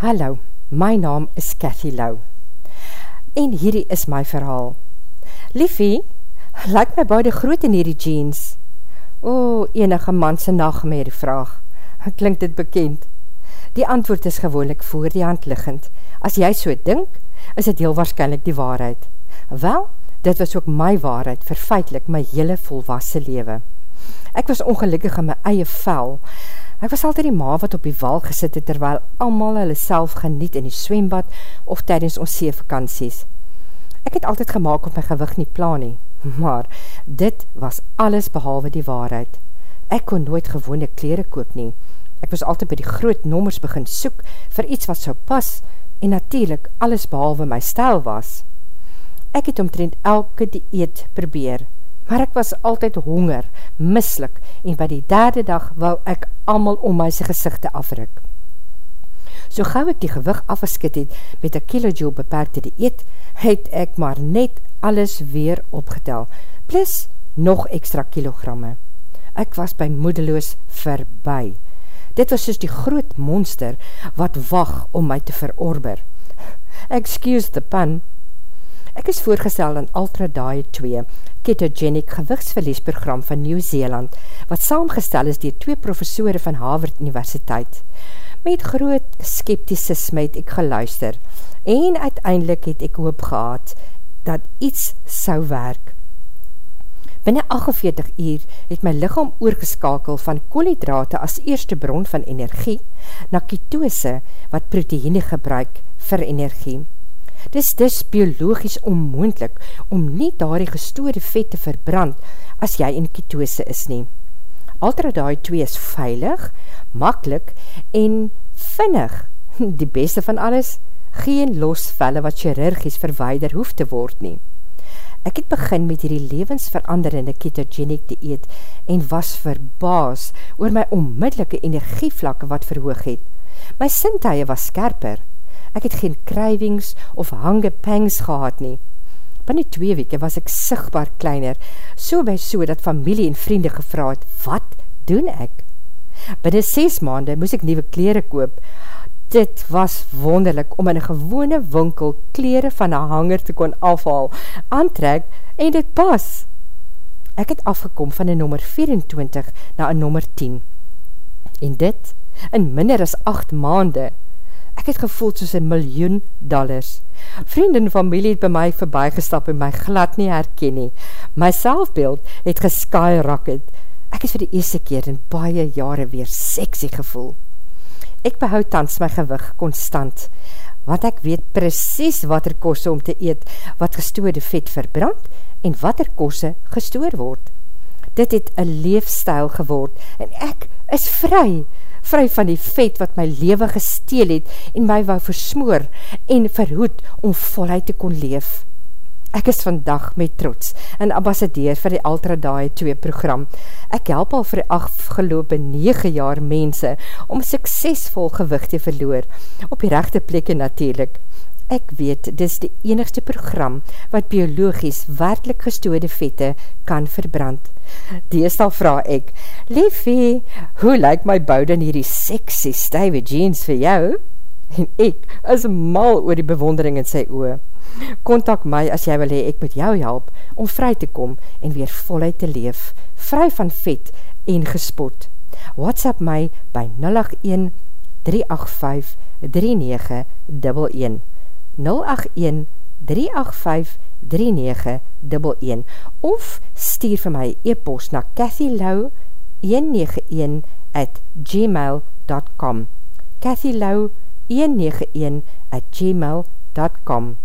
Hallo, my naam is Cathy Lau. En hierdie is my verhaal. Liefie, lyk my baie groot in hierdie jeans. O, enige manse nagemeer vraag. Klink dit bekend? Die antwoord is gewoonlik voor die hand liggend. As jy so dink, is dit heel waarschijnlijk die waarheid. Wel, dit was ook my waarheid, verfeitlik my hele volwassen lewe. Ek was ongelukkig in my eie vel, Ek was altyd die ma wat op die wal gesit het, terwyl allemaal hulle self geniet in die swembad of tydens ons seevakanties. Ek het altyd gemaakt op my gewig nie plan nie, maar dit was alles behalwe die waarheid. Ek kon nooit gewone kleren koop nie. Ek was altyd by die groot nommers begin soek vir iets wat so pas en natuurlijk alles behalwe my stijl was. Ek het omtrend elke dieet probeer, maar ek was altyd honger, mislik, en by die derde dag wou ek amal om my sy gezichte afruk. So gauw ek die gewig afgeskit het met een kilojoule beperkte dieet, het ek maar net alles weer opgetel, plus nog extra kilogramme. Ek was by moedeloos verby. Dit was soos die groot monster wat wacht om my te verorber. Excuse the pun, Ek is voorgestel in Ultra Diet 2, ketogenic gewigsverliesprogram van Nieuw-Zeeland, wat saamgestel is dier twee professore van Harvard Universiteit. Met groot skepticisme het ek geluister, en uiteindelik het ek hoop gehad, dat iets sou werk. Binnen 48 uur het my lichaam oorgeskakel van koolhydrate as eerste bron van energie, na ketose wat proteïne gebruik vir energie. Dis dis biologisch onmoendlik om nie daar die gestoorde vet te verbrand as jy in ketose is nie. Ultradaai 2 is veilig, makkelijk en vinnig. Die beste van alles, geen losvelle wat chirurgies verweider hoef te word nie. Ek het begin met hierdie levensveranderende ketogenic dieet en was verbaas oor my onmiddellike energievlakke wat verhoog het. My sintuie was skerper, Ek het geen krywings of hangepangs gehad nie. Binnen twee weke was ek sigtbaar kleiner, so by so dat familie en vriende gevra het, wat doen ek? Binnen ses maande moes ek nieuwe kleren koop. Dit was wonderlik om in een gewone winkel kleren van een hanger te kon afhaal, aantrek en dit pas. Ek het afgekom van een nummer 24 na een nummer 10. En dit, in minder as 8 maande, Ek het gevoeld soos een miljoen dollars. Vriend en familie het by my voorbij gestap en my glad nie herken nie. My selfbeeld het gesky rocket. Ek het vir die eerste keer in baie jare weer sexy gevoel. Ek behoud tans my gewig constant, want ek weet precies wat er kosse om te eet, wat gestoorde vet verbrand en wat er kosse gestoor word. Dit het een leefstijl geword en ek is vry, vry van die vet wat my lewe gesteel het en my wou versmoor en verhoed om voluit te kon leef. Ek is vandag met trots een ambassadeur vir die Ultra Daai 2 program. Ek help al vir die afgelope 9 jaar mense om suksesvol gewicht te verloor, op die rechte plekke natuurlijk. Ek weet, dis die enigste program wat biologisch werkelijk gestoorde vette kan verbrand. Deestal vraag ek, Liefie, hoe lyk my boude in hierdie sexy stuive jeans vir jou? En ek is mal oor die bewondering in sy oor. Contact my as jy wil hee ek met jou help om vry te kom en weer voluit te leef, vry van vet en gespot. WhatsApp my by 081 385 3911 081 385 3911 of stuur vir my e-post na Cathy Lau 191 at gmail.com Cathy Lau 191 at gmail.com